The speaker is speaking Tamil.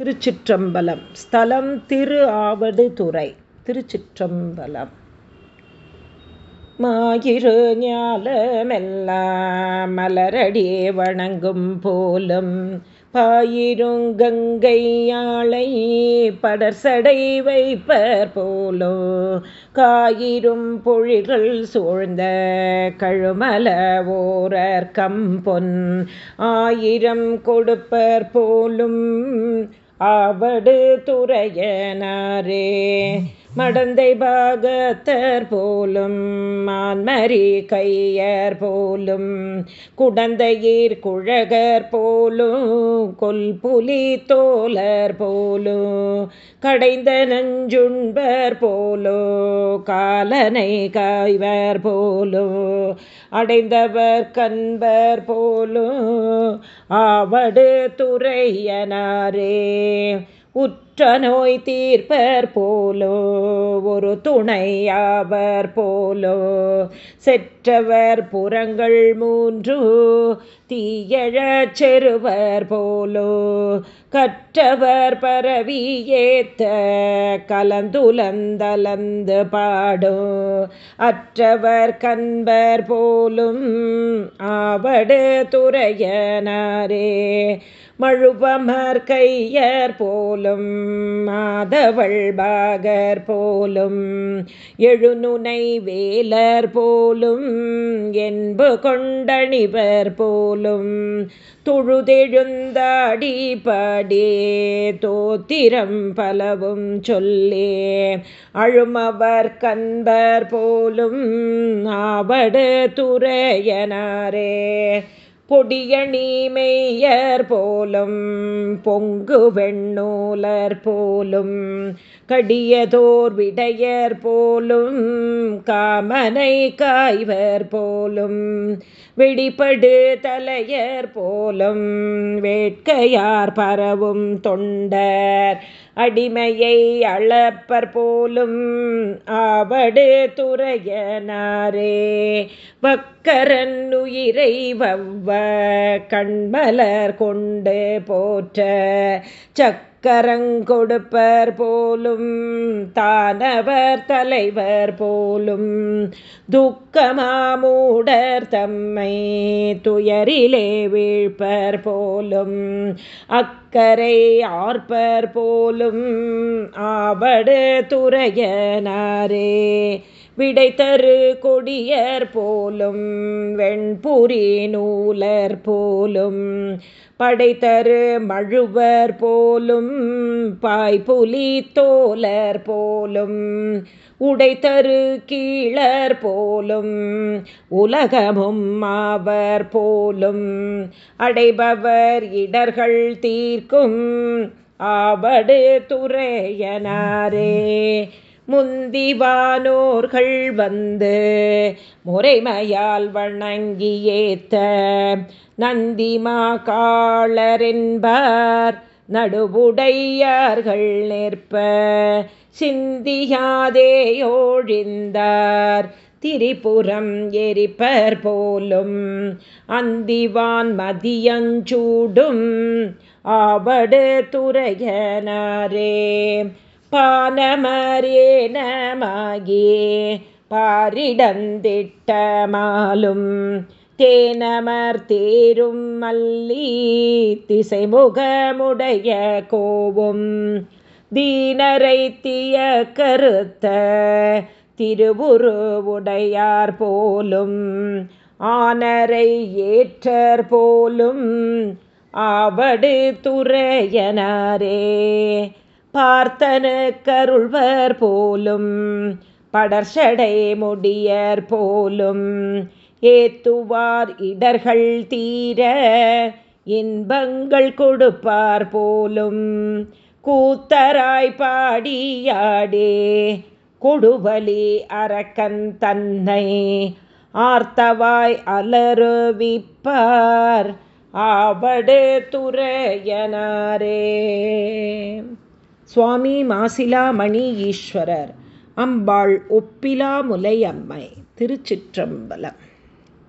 திருச்சிற்றம்பலம். ஸ்தலம் திரு ஆவடு துறை திருச்சிற்றம்பலம். மாயிரு ஞாலமெல்லாம் மலரடியே வணங்கும் போலும் பாயிருங்கங்கையாளை படர்சடை வைப்பர் போலோ காயிரும் பொழிகள் சூழ்ந்த கழுமல ஓரர் கம்பொன் ஆயிரம் கொடுப்பர் போலும் ஆவடு துறையனாரே. மடந்தை பாகத்தர் போலும் மான்மரி கையர் போலும் குடந்தையீர் குழகர் போலும் கொல் புலி தோலர் போலும் கடைந்த நஞ்சுண்பர் போலோ காலனை காய்வர் போலோ அடைந்தவர் கண்பர் போலும் ஆவடு துறையனாரே. உற்ற நோய் தீர்ப்பர் போலோ ஒரு துணையாவர் போலோ. செற்றவர் புறங்கள் மூன்று தீயழச் செருவர் போலோ. கற்றவர் பரவி ஏத்த கலந்துலந்தலந்து பாடும் அற்றவர் கண்பர் போலும் ஆவடு துறையனாரே. மழுவமர் கையர் போலும் மாதவள் பாகர் போலும் எழுநுனை வேலர் போலும் என்பு கொண்டணிவர் போலும். தொழுதெழுந்தாடி படே தோத்திரம் பலவும் சொல்லே. அழுமவர் கண்பர் போலும் ஆவடு துறையனாரே. பொடியணி போலும் பொங்கு வெண்ணூலர் போலும் கடியதோர் விடையர் போலும் காமனை காய்வர் போலும் வெடிபடு தலையர் போலும் வேட்கையார் பரவும் தொண்டர் அடிமையை அளப்பர் போலும் ஆவடு துறையனாரே. வக்கரன் உயிரை வவ்வ கண்மலர் கொண்டு போற்ற சக் கரங்கொடுப்பர் போலும் தானவர் தலைவர் போலும் துக்கமாமூடர் தம்மை துயரிலே வீழ்ப்பர் போலும் அக்கரை ஆர்ப்பர் போலும் ஆவடு துறையனாரே விடை தரு கொடியர் போலும் வெண்புரி நூலர் போலும் படைத்தரு மழுவர் போலும் பாய்புலி தோலர் போலும் உடைத்தரு கீழர் போலும் உலகமும் மாவர் போலும். அடைபவர் இடர்கள் தீர்க்கும் ஆவடு துறையனாரே. முந்திவானோர்கள் வந்து முறைமையால் வணங்கியேத்த நந்திமா காளரென்பார் நடுவுடையார்கள் நிற்ப சிந்தியாதேயோழிந்தார் திரிபுரம் எரிப்பர் போலும் அந்திவான் மதியஞ்சூடும் ஆவடு துறையனாரே பானமரேனமாகி பாரிடந்திட்டமாலும் தேனமர் தேரும் மல்லி திசைமுகமுடைய கோவும் தீனரை தீய கருத்த திருவுருவுடையார் போலும் ஆனரை ஏற்றர் போலும் ஆவடு துறையனாரே பார்த்தனு கருள்வர் போலும் படர்ஷடை முடியர் போலும் ஏத்துவார் இடர்கள் தீர இன்பங்கள் கொடுப்பார் போலும். கூத்தராய் பாடியாடே கொடுவலி அரக்கன் தன்னை ஆர்த்தவாய் அலருவிப்பார். ஆவடு துறையனாரே. சுவாமி மாசிலாமணி ஈஸ்வரர். அம்பாள் ஒப்பிலாமுலை அம்மை. திருச்சிற்றம்பலம்.